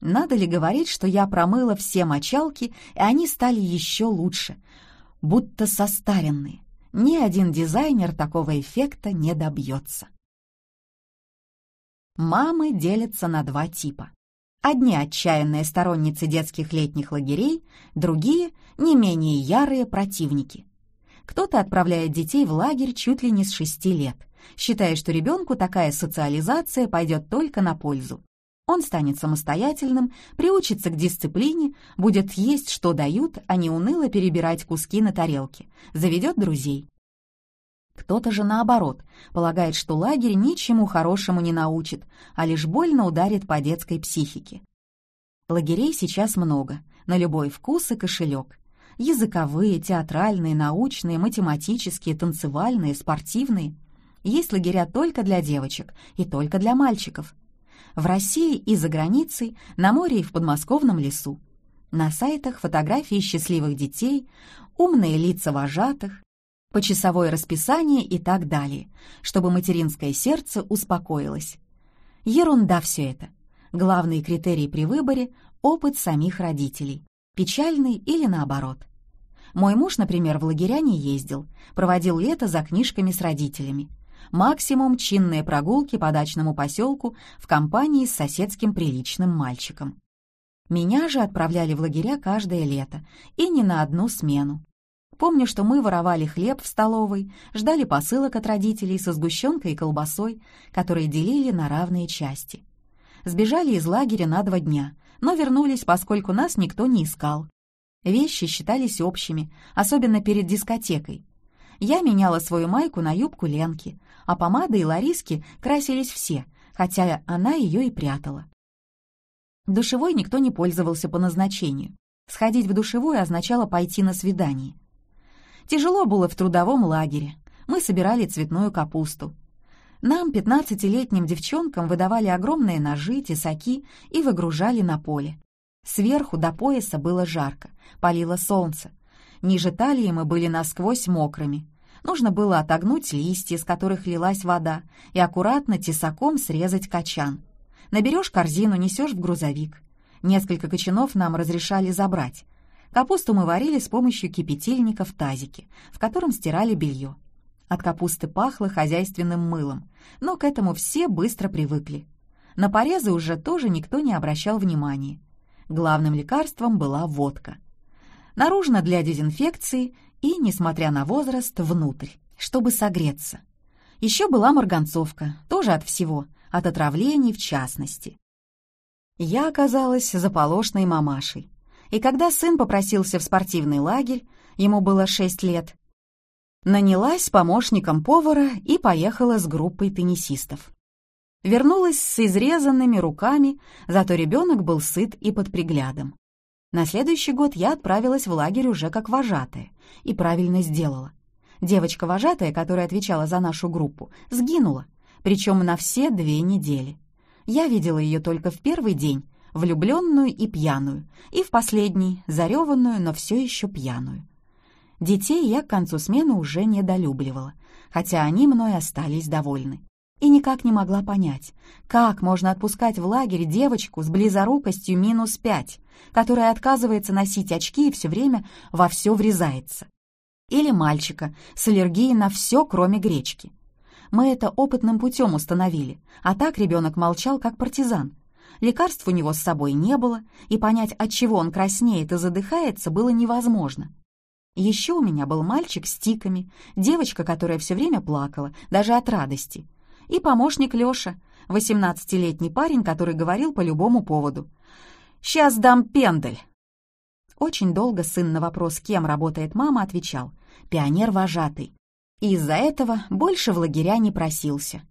Надо ли говорить, что я промыла все мочалки, и они стали еще лучше, будто состаренные. Ни один дизайнер такого эффекта не добьется. Мамы делятся на два типа. Одни отчаянные сторонницы детских летних лагерей, другие — не менее ярые противники. Кто-то отправляет детей в лагерь чуть ли не с шести лет — считая, что ребенку такая социализация пойдет только на пользу. Он станет самостоятельным, приучится к дисциплине, будет есть, что дают, а не уныло перебирать куски на тарелке, заведет друзей. Кто-то же наоборот, полагает, что лагерь ничему хорошему не научит, а лишь больно ударит по детской психике. Лагерей сейчас много, на любой вкус и кошелек. Языковые, театральные, научные, математические, танцевальные, спортивные. Есть лагеря только для девочек и только для мальчиков. В России и за границей, на море и в подмосковном лесу. На сайтах фотографии счастливых детей, умные лица вожатых, почасовое расписание и так далее, чтобы материнское сердце успокоилось. Ерунда все это. Главный критерий при выборе — опыт самих родителей, печальный или наоборот. Мой муж, например, в лагеря не ездил, проводил лето за книжками с родителями. Максимум чинные прогулки по дачному поселку в компании с соседским приличным мальчиком. Меня же отправляли в лагеря каждое лето, и не на одну смену. Помню, что мы воровали хлеб в столовой, ждали посылок от родителей со сгущенкой и колбасой, которые делили на равные части. Сбежали из лагеря на два дня, но вернулись, поскольку нас никто не искал. Вещи считались общими, особенно перед дискотекой. Я меняла свою майку на юбку Ленки, а помады и Лариски красились все, хотя она ее и прятала. Душевой никто не пользовался по назначению. Сходить в душевую означало пойти на свидание. Тяжело было в трудовом лагере. Мы собирали цветную капусту. Нам, пятнадцатилетним девчонкам, выдавали огромные ножи, тесаки и выгружали на поле. Сверху до пояса было жарко, палило солнце. Ниже талии мы были насквозь мокрыми. Нужно было отогнуть листья, с которых лилась вода, и аккуратно тесаком срезать качан. Наберешь корзину, несешь в грузовик. Несколько кочанов нам разрешали забрать. Капусту мы варили с помощью кипятильника в тазике, в котором стирали белье. От капусты пахло хозяйственным мылом, но к этому все быстро привыкли. На порезы уже тоже никто не обращал внимания. Главным лекарством была водка. Наружно для дезинфекции и, несмотря на возраст, внутрь, чтобы согреться. Еще была марганцовка, тоже от всего, от отравлений в частности. Я оказалась заполошной мамашей и когда сын попросился в спортивный лагерь, ему было шесть лет, нанялась помощником повара и поехала с группой теннисистов. Вернулась с изрезанными руками, зато ребенок был сыт и под приглядом. На следующий год я отправилась в лагерь уже как вожатая, и правильно сделала. Девочка-вожатая, которая отвечала за нашу группу, сгинула, причем на все две недели. Я видела ее только в первый день, влюбленную и пьяную, и в последний, зареванную, но все еще пьяную. Детей я к концу смены уже недолюбливала, хотя они мной остались довольны. И никак не могла понять, как можно отпускать в лагерь девочку с близорукостью минус пять, которая отказывается носить очки и все время во все врезается. Или мальчика с аллергией на все, кроме гречки. Мы это опытным путем установили, а так ребенок молчал, как партизан, Лекарств у него с собой не было, и понять, от чего он краснеет и задыхается, было невозможно. Еще у меня был мальчик с тиками, девочка, которая все время плакала, даже от радости, и помощник Леша, восемнадцатилетний парень, который говорил по любому поводу. «Сейчас дам пендель!» Очень долго сын на вопрос, кем работает мама, отвечал «пионер-вожатый». И из-за этого больше в лагеря не просился.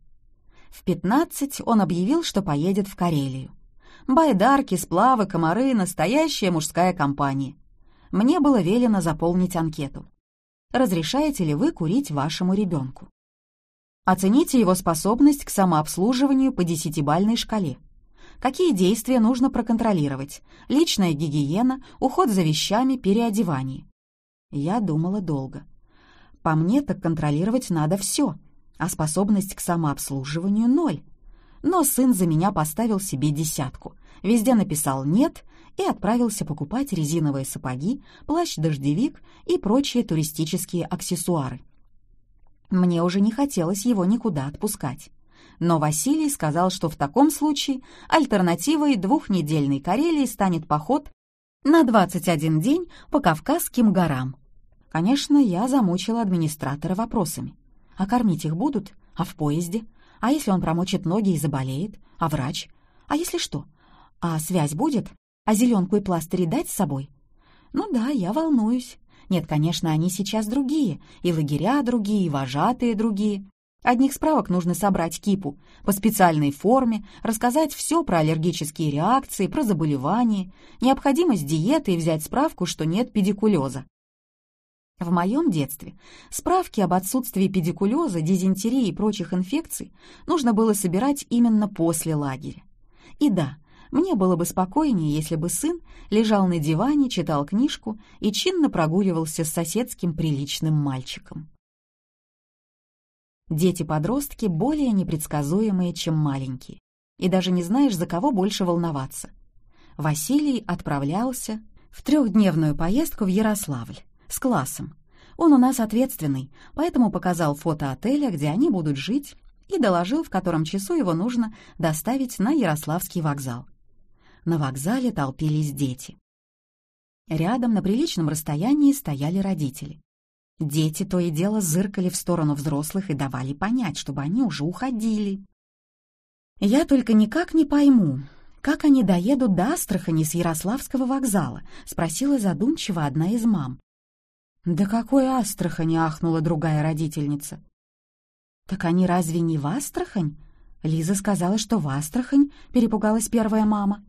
В 15 он объявил, что поедет в Карелию. Байдарки, сплавы, комары — настоящая мужская компания. Мне было велено заполнить анкету. Разрешаете ли вы курить вашему ребенку? Оцените его способность к самообслуживанию по десятибальной шкале. Какие действия нужно проконтролировать? Личная гигиена, уход за вещами, переодевание. Я думала долго. По мне так контролировать надо все — а способность к самообслуживанию — ноль. Но сын за меня поставил себе десятку, везде написал «нет» и отправился покупать резиновые сапоги, плащ-дождевик и прочие туристические аксессуары. Мне уже не хотелось его никуда отпускать. Но Василий сказал, что в таком случае альтернативой двухнедельной Карелии станет поход на 21 день по Кавказским горам. Конечно, я замучила администратора вопросами. А кормить их будут? А в поезде? А если он промочит ноги и заболеет? А врач? А если что? А связь будет? А зеленку и пластыри дать с собой? Ну да, я волнуюсь. Нет, конечно, они сейчас другие, и лагеря другие, и вожатые другие. Одних справок нужно собрать кипу, по специальной форме, рассказать все про аллергические реакции, про заболевания, необходимость диеты и взять справку, что нет педикулеза. В моем детстве справки об отсутствии педикулеза, дизентерии и прочих инфекций нужно было собирать именно после лагеря. И да, мне было бы спокойнее, если бы сын лежал на диване, читал книжку и чинно прогуливался с соседским приличным мальчиком. Дети-подростки более непредсказуемые, чем маленькие, и даже не знаешь, за кого больше волноваться. Василий отправлялся в трехдневную поездку в Ярославль с классом. Он у нас ответственный, поэтому показал фото отеля, где они будут жить, и доложил, в котором часу его нужно доставить на Ярославский вокзал. На вокзале толпились дети. Рядом на приличном расстоянии стояли родители. Дети то и дело зыркали в сторону взрослых и давали понять, чтобы они уже уходили. «Я только никак не пойму, как они доедут до Астрахани с Ярославского вокзала?» — спросила задумчиво одна из мам. «Да какой Астрахани?» — ахнула другая родительница. «Так они разве не в Астрахань?» Лиза сказала, что в Астрахань, перепугалась первая мама.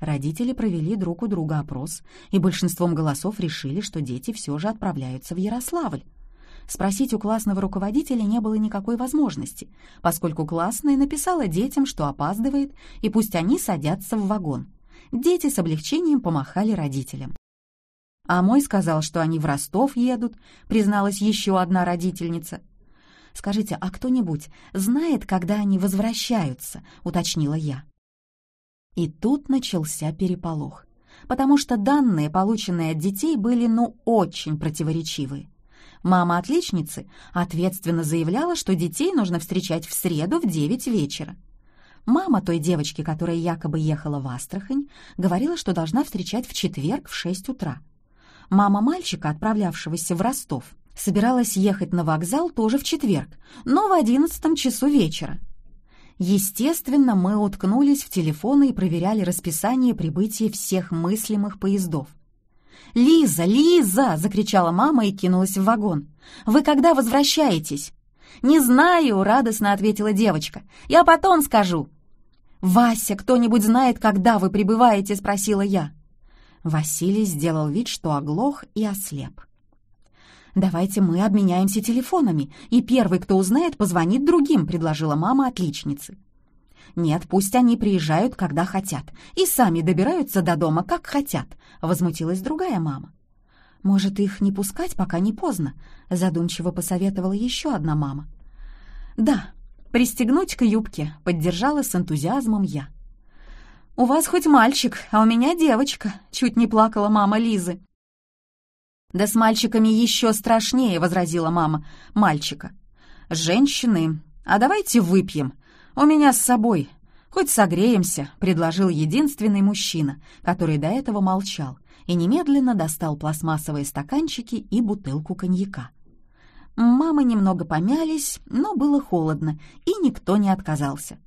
Родители провели друг у друга опрос, и большинством голосов решили, что дети все же отправляются в Ярославль. Спросить у классного руководителя не было никакой возможности, поскольку классная написала детям, что опаздывает, и пусть они садятся в вагон. Дети с облегчением помахали родителям. «А мой сказал, что они в Ростов едут», — призналась еще одна родительница. «Скажите, а кто-нибудь знает, когда они возвращаются?» — уточнила я. И тут начался переполох, потому что данные, полученные от детей, были ну очень противоречивые. Мама отличницы ответственно заявляла, что детей нужно встречать в среду в 9 вечера. Мама той девочки, которая якобы ехала в Астрахань, говорила, что должна встречать в четверг в 6 утра. Мама мальчика, отправлявшегося в Ростов, собиралась ехать на вокзал тоже в четверг, но в одиннадцатом часу вечера. Естественно, мы уткнулись в телефоны и проверяли расписание прибытия всех мыслимых поездов. «Лиза! Лиза!» — закричала мама и кинулась в вагон. «Вы когда возвращаетесь?» «Не знаю», — радостно ответила девочка. «Я потом скажу». «Вася, кто-нибудь знает, когда вы прибываете?» — спросила я. Василий сделал вид, что оглох и ослеп. «Давайте мы обменяемся телефонами, и первый, кто узнает, позвонит другим», — предложила мама отличницы. «Нет, пусть они приезжают, когда хотят, и сами добираются до дома, как хотят», — возмутилась другая мама. «Может, их не пускать, пока не поздно?» — задумчиво посоветовала еще одна мама. «Да, пристегнуть к юбке», — поддержала с энтузиазмом я. «У вас хоть мальчик, а у меня девочка», — чуть не плакала мама Лизы. «Да с мальчиками еще страшнее», — возразила мама мальчика. «Женщины, а давайте выпьем. У меня с собой. Хоть согреемся», — предложил единственный мужчина, который до этого молчал, и немедленно достал пластмассовые стаканчики и бутылку коньяка. Мамы немного помялись, но было холодно, и никто не отказался.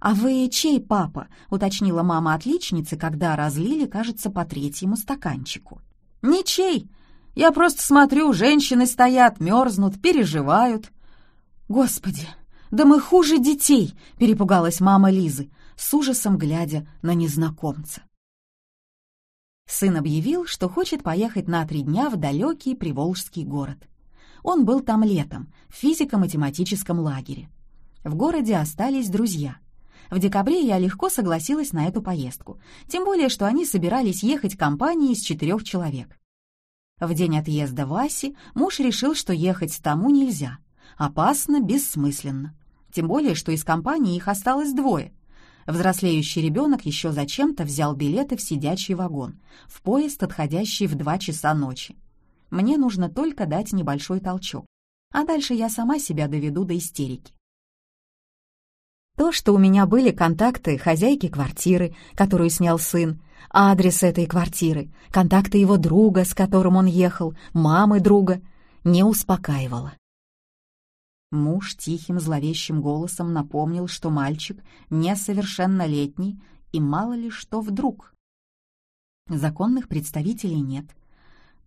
«А вы чей папа?» — уточнила мама отличницы, когда разлили, кажется, по третьему стаканчику. «Ничей!» Я просто смотрю, женщины стоят, мерзнут, переживают. Господи, да мы хуже детей, перепугалась мама Лизы, с ужасом глядя на незнакомца. Сын объявил, что хочет поехать на три дня в далекий Приволжский город. Он был там летом, в физико-математическом лагере. В городе остались друзья. В декабре я легко согласилась на эту поездку, тем более, что они собирались ехать компанией из четырех человек. В день отъезда Васи муж решил, что ехать тому нельзя. Опасно, бессмысленно. Тем более, что из компании их осталось двое. Взрослеющий ребенок еще зачем-то взял билеты в сидячий вагон, в поезд, отходящий в два часа ночи. Мне нужно только дать небольшой толчок, а дальше я сама себя доведу до истерики. То, что у меня были контакты хозяйки квартиры, которую снял сын, адрес этой квартиры, контакты его друга, с которым он ехал, мамы друга, не успокаивало. Муж тихим зловещим голосом напомнил, что мальчик несовершеннолетний и мало ли что вдруг. Законных представителей нет.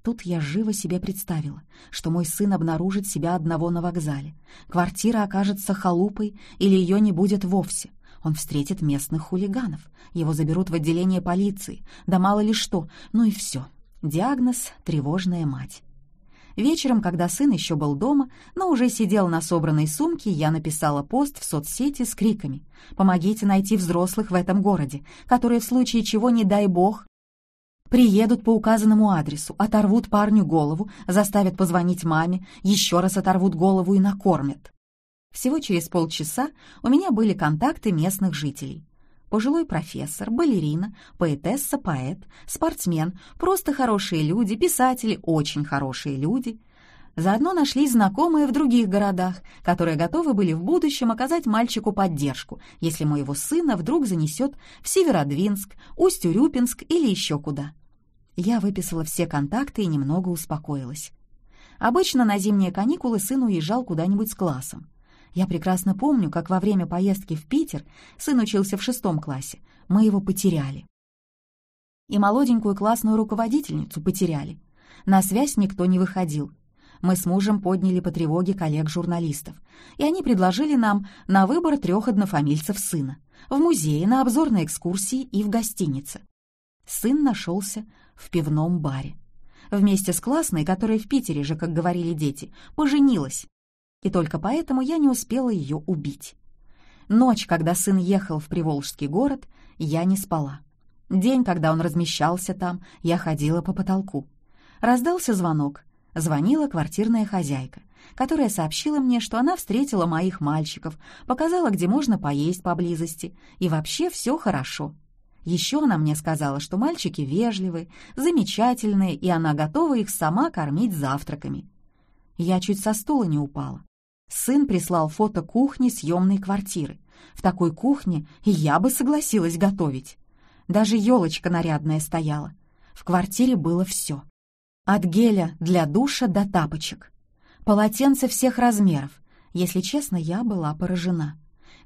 Тут я живо себе представила, что мой сын обнаружит себя одного на вокзале. Квартира окажется халупой или ее не будет вовсе. Он встретит местных хулиганов. Его заберут в отделение полиции. Да мало ли что. Ну и все. Диагноз — тревожная мать. Вечером, когда сын еще был дома, но уже сидел на собранной сумке, я написала пост в соцсети с криками «Помогите найти взрослых в этом городе, которые в случае чего, не дай бог, приедут по указанному адресу, оторвут парню голову, заставят позвонить маме, еще раз оторвут голову и накормят». Всего через полчаса у меня были контакты местных жителей пожилой профессор, балерина, поэтесса, поэт, спортсмен, просто хорошие люди, писатели, очень хорошие люди. Заодно нашлись знакомые в других городах, которые готовы были в будущем оказать мальчику поддержку, если моего сына вдруг занесет в Северодвинск, Усть-Урюпинск или еще куда. Я выписала все контакты и немного успокоилась. Обычно на зимние каникулы сын уезжал куда-нибудь с классом. Я прекрасно помню, как во время поездки в Питер, сын учился в шестом классе, мы его потеряли. И молоденькую классную руководительницу потеряли. На связь никто не выходил. Мы с мужем подняли по тревоге коллег-журналистов, и они предложили нам на выбор трех однофамильцев сына в музее, на обзорной экскурсии и в гостинице. Сын нашелся в пивном баре. Вместе с классной, которая в Питере же, как говорили дети, поженилась и только поэтому я не успела ее убить. Ночь, когда сын ехал в Приволжский город, я не спала. День, когда он размещался там, я ходила по потолку. Раздался звонок. Звонила квартирная хозяйка, которая сообщила мне, что она встретила моих мальчиков, показала, где можно поесть поблизости, и вообще все хорошо. Еще она мне сказала, что мальчики вежливые, замечательные, и она готова их сама кормить завтраками. Я чуть со стула не упала. Сын прислал фото кухни съемной квартиры. В такой кухне я бы согласилась готовить. Даже елочка нарядная стояла. В квартире было все. От геля для душа до тапочек. Полотенце всех размеров. Если честно, я была поражена.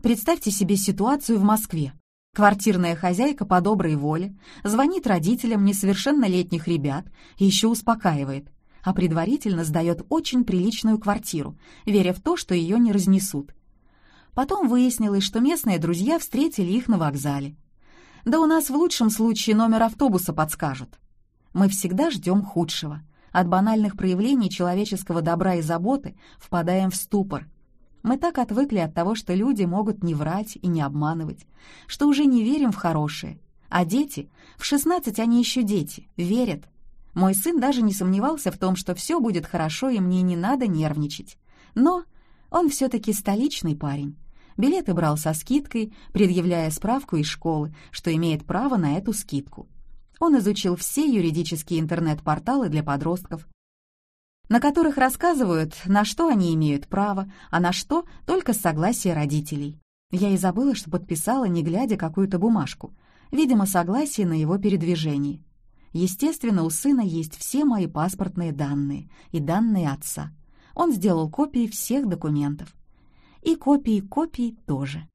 Представьте себе ситуацию в Москве. Квартирная хозяйка по доброй воле звонит родителям несовершеннолетних ребят и еще успокаивает а предварительно сдает очень приличную квартиру, веря в то, что ее не разнесут. Потом выяснилось, что местные друзья встретили их на вокзале. Да у нас в лучшем случае номер автобуса подскажут. Мы всегда ждем худшего. От банальных проявлений человеческого добра и заботы впадаем в ступор. Мы так отвыкли от того, что люди могут не врать и не обманывать, что уже не верим в хорошее. А дети, в 16 они еще дети, верят, мой сын даже не сомневался в том, что все будет хорошо и мне не надо нервничать. Но он все-таки столичный парень. Билеты брал со скидкой, предъявляя справку из школы, что имеет право на эту скидку. Он изучил все юридические интернет-порталы для подростков, на которых рассказывают, на что они имеют право, а на что только с согласия родителей. Я и забыла, что подписала, не глядя, какую-то бумажку. Видимо, согласие на его передвижение. Естественно, у сына есть все мои паспортные данные и данные отца. Он сделал копии всех документов. И копии копий тоже.